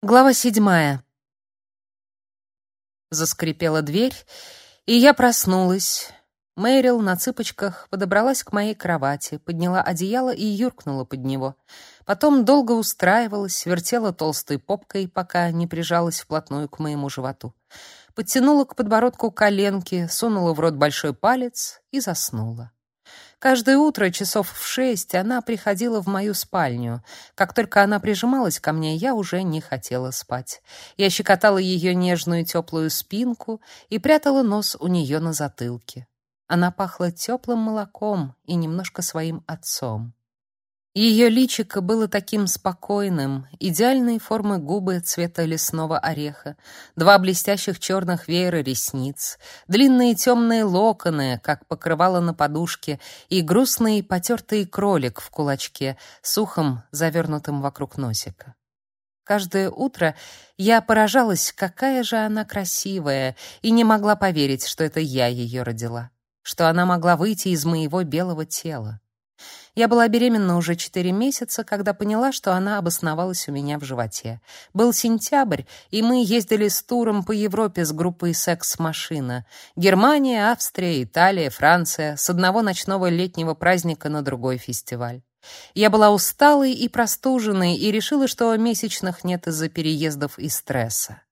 Глава седьмая. Заскрипела дверь, и я проснулась. Мэрил на цыпочках подобралась к моей кровати, подняла одеяло и юркнула под него. Потом долго устраивалась, вертела толстой попкой, пока не прижалась вплотную к моему животу. Подтянула к подбородку коленки, сунула в рот большой палец и заснула. Каждое утро часов в шесть она приходила в мою спальню. Как только она прижималась ко мне, я уже не хотела спать. Я щекотала ее нежную теплую спинку и прятала нос у нее на затылке. Она пахла теплым молоком и немножко своим отцом. Ее личико было таким спокойным, идеальной формы губы цвета лесного ореха, два блестящих черных веера ресниц, длинные темные локоны, как покрывало на подушке, и грустный потертый кролик в кулачке с ухом, завернутым вокруг носика. Каждое утро я поражалась, какая же она красивая, и не могла поверить, что это я ее родила, что она могла выйти из моего белого тела. Я была беременна уже четыре месяца, когда поняла, что она обосновалась у меня в животе. Был сентябрь, и мы ездили с туром по Европе с группой «Секс-машина». Германия, Австрия, Италия, Франция. С одного ночного летнего праздника на другой фестиваль. Я была усталой и простуженной и решила, что месячных нет из-за переездов и стресса.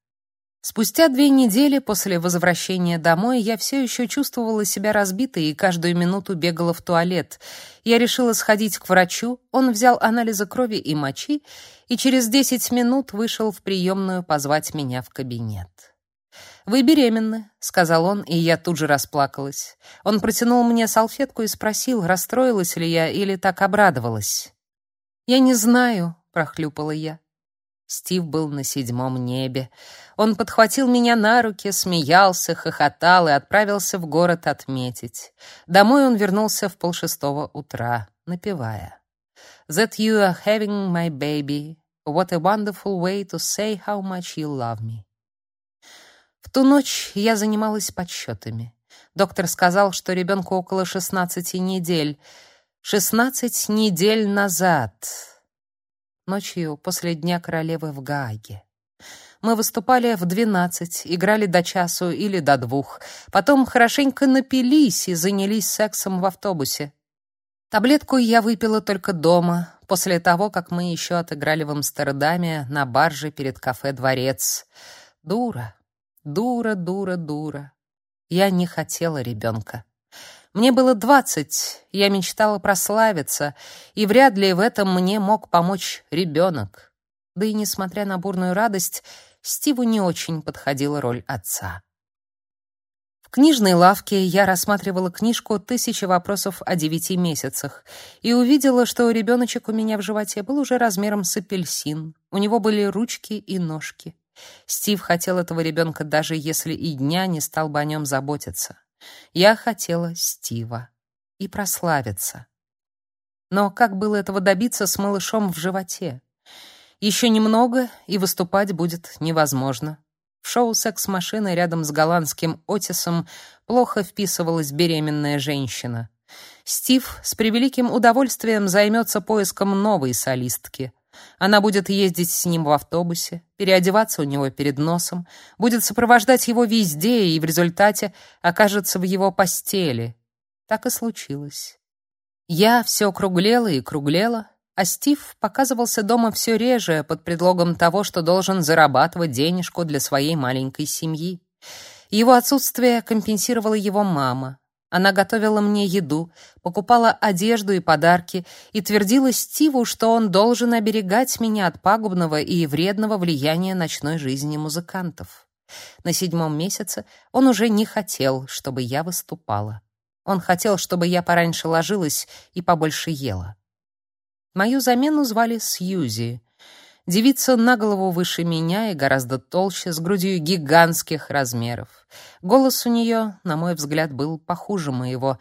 Спустя две недели после возвращения домой я все еще чувствовала себя разбитой и каждую минуту бегала в туалет. Я решила сходить к врачу, он взял анализы крови и мочи и через десять минут вышел в приемную позвать меня в кабинет. «Вы беременны», — сказал он, и я тут же расплакалась. Он протянул мне салфетку и спросил, расстроилась ли я или так обрадовалась. «Я не знаю», — прохлюпала я. Стив был на седьмом небе. Он подхватил меня на руки, смеялся, хохотал и отправился в город отметить. Домой он вернулся в полшестого утра, напевая. «That you are having my baby. What a wonderful way to say how much you love me». В ту ночь я занималась подсчетами. Доктор сказал, что ребенку около шестнадцати недель. Шестнадцать недель назад ночью после Дня королевы в Гааге. Мы выступали в двенадцать, играли до часу или до двух. Потом хорошенько напились и занялись сексом в автобусе. Таблетку я выпила только дома, после того, как мы еще отыграли в Амстердаме на барже перед кафе «Дворец». Дура, дура, дура, дура. Я не хотела ребенка. Мне было двадцать, я мечтала прославиться, и вряд ли в этом мне мог помочь ребенок. Да и несмотря на бурную радость, Стиву не очень подходила роль отца. В книжной лавке я рассматривала книжку «Тысячи вопросов о девяти месяцах» и увидела, что ребеночек у меня в животе был уже размером с апельсин. У него были ручки и ножки. Стив хотел этого ребенка даже если и дня не стал бы о нем заботиться. Я хотела Стива и прославиться. Но как было этого добиться с малышом в животе? Еще немного, и выступать будет невозможно. В шоу «Секс-машина» рядом с голландским Отисом плохо вписывалась беременная женщина. Стив с превеликим удовольствием займется поиском новой солистки. Она будет ездить с ним в автобусе, переодеваться у него перед носом, будет сопровождать его везде и в результате окажется в его постели. Так и случилось. Я все круглела и круглела, а Стив показывался дома все реже под предлогом того, что должен зарабатывать денежку для своей маленькой семьи. Его отсутствие компенсировала его мама, она готовила мне еду, покупала одежду и подарки и твердила Стиву, что он должен оберегать меня от пагубного и вредного влияния ночной жизни музыкантов. На седьмом месяце он уже не хотел, чтобы я выступала. Он хотел, чтобы я пораньше ложилась и побольше ела. Мою замену звали Сьюзи. Девица на голову выше меня и гораздо толще, с грудью гигантских размеров. Голос у нее, на мой взгляд, был похуже моего.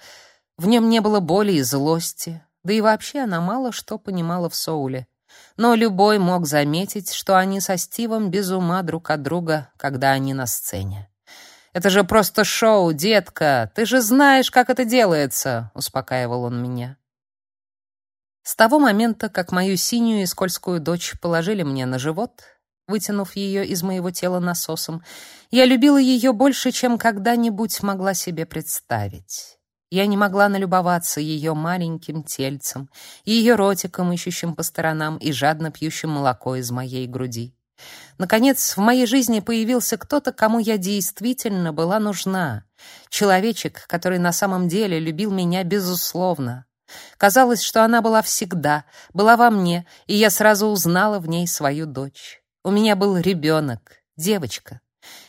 В нем не было боли и злости, да и вообще она мало что понимала в соуле. Но любой мог заметить, что они со Стивом без ума друг от друга, когда они на сцене. «Это же просто шоу, детка! Ты же знаешь, как это делается!» — успокаивал он меня. С того момента, как мою синюю и скользкую дочь положили мне на живот, вытянув ее из моего тела насосом. Я любила ее больше, чем когда-нибудь могла себе представить. Я не могла налюбоваться ее маленьким тельцем, ее ротиком, ищущим по сторонам и жадно пьющим молоко из моей груди. Наконец, в моей жизни появился кто-то, кому я действительно была нужна. Человечек, который на самом деле любил меня безусловно. Казалось, что она была всегда, была во мне, и я сразу узнала в ней свою дочь. У меня был ребенок, девочка.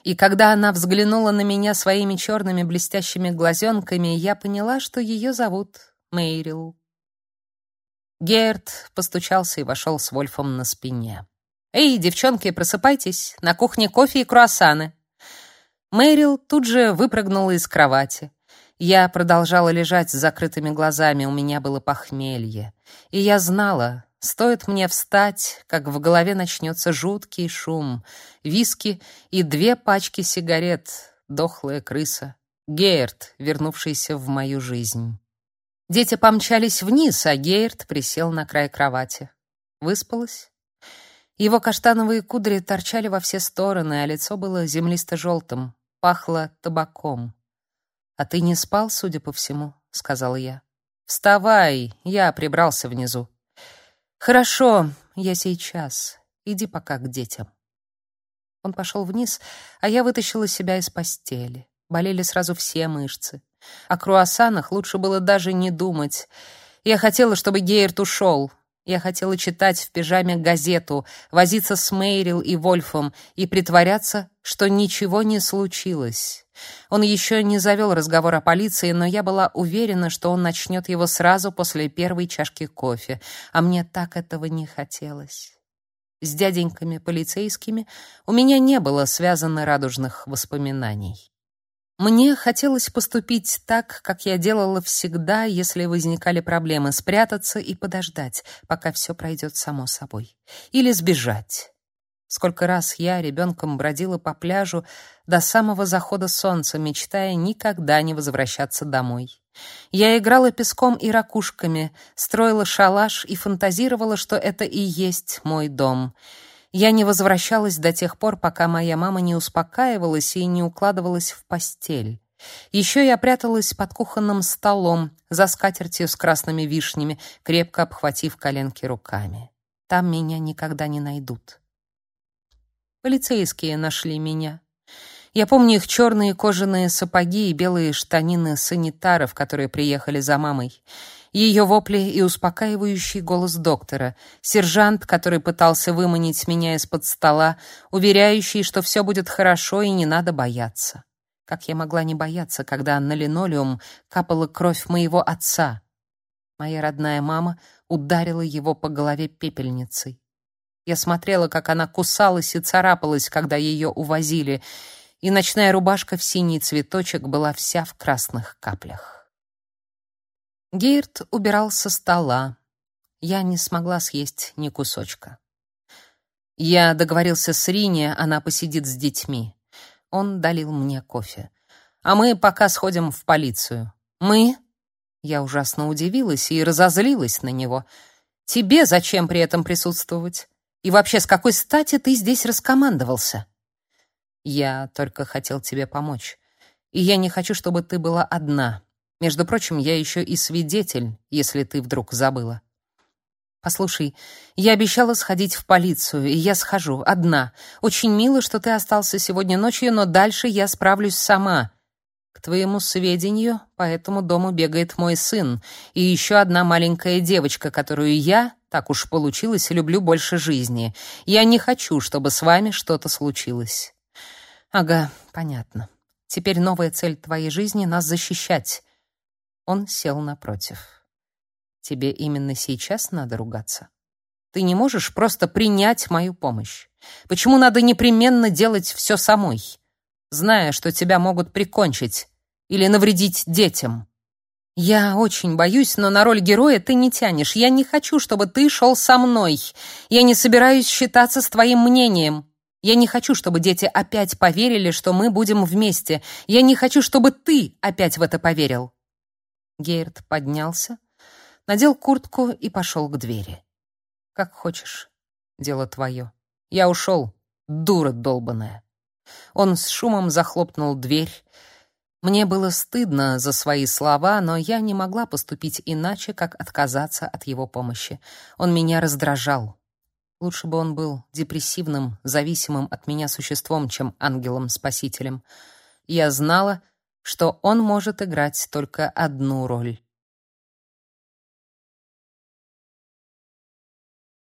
И когда она взглянула на меня своими черными блестящими глазенками, я поняла, что ее зовут Мейрил. Герт постучался и вошел с Вольфом на спине. «Эй, девчонки, просыпайтесь! На кухне кофе и круассаны!» Мэрил тут же выпрыгнула из кровати. Я продолжала лежать с закрытыми глазами, у меня было похмелье. И я знала, стоит мне встать, как в голове начнется жуткий шум. Виски и две пачки сигарет, дохлая крыса. Гейрт, вернувшийся в мою жизнь. Дети помчались вниз, а Гейрт присел на край кровати. Выспалась? Его каштановые кудри торчали во все стороны, а лицо было землисто-желтым, пахло табаком. «А ты не спал, судя по всему», — сказал я. «Вставай, я прибрался внизу». «Хорошо, я сейчас. Иди пока к детям». Он пошел вниз, а я вытащила себя из постели. Болели сразу все мышцы. О круассанах лучше было даже не думать. Я хотела, чтобы Гейерт ушел, я хотела читать в пижаме газету, возиться с Мейрил и Вольфом и притворяться, что ничего не случилось. Он еще не завел разговор о полиции, но я была уверена, что он начнет его сразу после первой чашки кофе, а мне так этого не хотелось. С дяденьками полицейскими у меня не было связано радужных воспоминаний. Мне хотелось поступить так, как я делала всегда, если возникали проблемы, спрятаться и подождать, пока все пройдет само собой. Или сбежать. Сколько раз я ребенком бродила по пляжу до самого захода солнца, мечтая никогда не возвращаться домой. Я играла песком и ракушками, строила шалаш и фантазировала, что это и есть мой дом — я не возвращалась до тех пор, пока моя мама не успокаивалась и не укладывалась в постель. Еще я пряталась под кухонным столом, за скатертью с красными вишнями, крепко обхватив коленки руками. Там меня никогда не найдут. Полицейские нашли меня. Я помню их черные кожаные сапоги и белые штанины санитаров, которые приехали за мамой ее вопли и успокаивающий голос доктора, сержант, который пытался выманить меня из-под стола, уверяющий, что все будет хорошо и не надо бояться. Как я могла не бояться, когда на линолеум капала кровь моего отца? Моя родная мама ударила его по голове пепельницей. Я смотрела, как она кусалась и царапалась, когда ее увозили, и ночная рубашка в синий цветочек была вся в красных каплях. Гейрт убирал со стола. Я не смогла съесть ни кусочка. Я договорился с Рине, она посидит с детьми. Он долил мне кофе. А мы пока сходим в полицию. Мы? Я ужасно удивилась и разозлилась на него. Тебе зачем при этом присутствовать? И вообще, с какой стати ты здесь раскомандовался? Я только хотел тебе помочь. И я не хочу, чтобы ты была одна. Между прочим, я еще и свидетель, если ты вдруг забыла. Послушай, я обещала сходить в полицию, и я схожу одна. Очень мило, что ты остался сегодня ночью, но дальше я справлюсь сама. К твоему сведению, по этому дому бегает мой сын и еще одна маленькая девочка, которую я, так уж получилось, люблю больше жизни. Я не хочу, чтобы с вами что-то случилось. Ага, понятно. Теперь новая цель твоей жизни нас защищать. Он сел напротив. Тебе именно сейчас надо ругаться? Ты не можешь просто принять мою помощь. Почему надо непременно делать все самой, зная, что тебя могут прикончить или навредить детям? Я очень боюсь, но на роль героя ты не тянешь. Я не хочу, чтобы ты шел со мной. Я не собираюсь считаться с твоим мнением. Я не хочу, чтобы дети опять поверили, что мы будем вместе. Я не хочу, чтобы ты опять в это поверил. Гейрт поднялся, надел куртку и пошел к двери. «Как хочешь. Дело твое. Я ушел. Дура долбаная. Он с шумом захлопнул дверь. Мне было стыдно за свои слова, но я не могла поступить иначе, как отказаться от его помощи. Он меня раздражал. Лучше бы он был депрессивным, зависимым от меня существом, чем ангелом-спасителем. Я знала, что он может играть только одну роль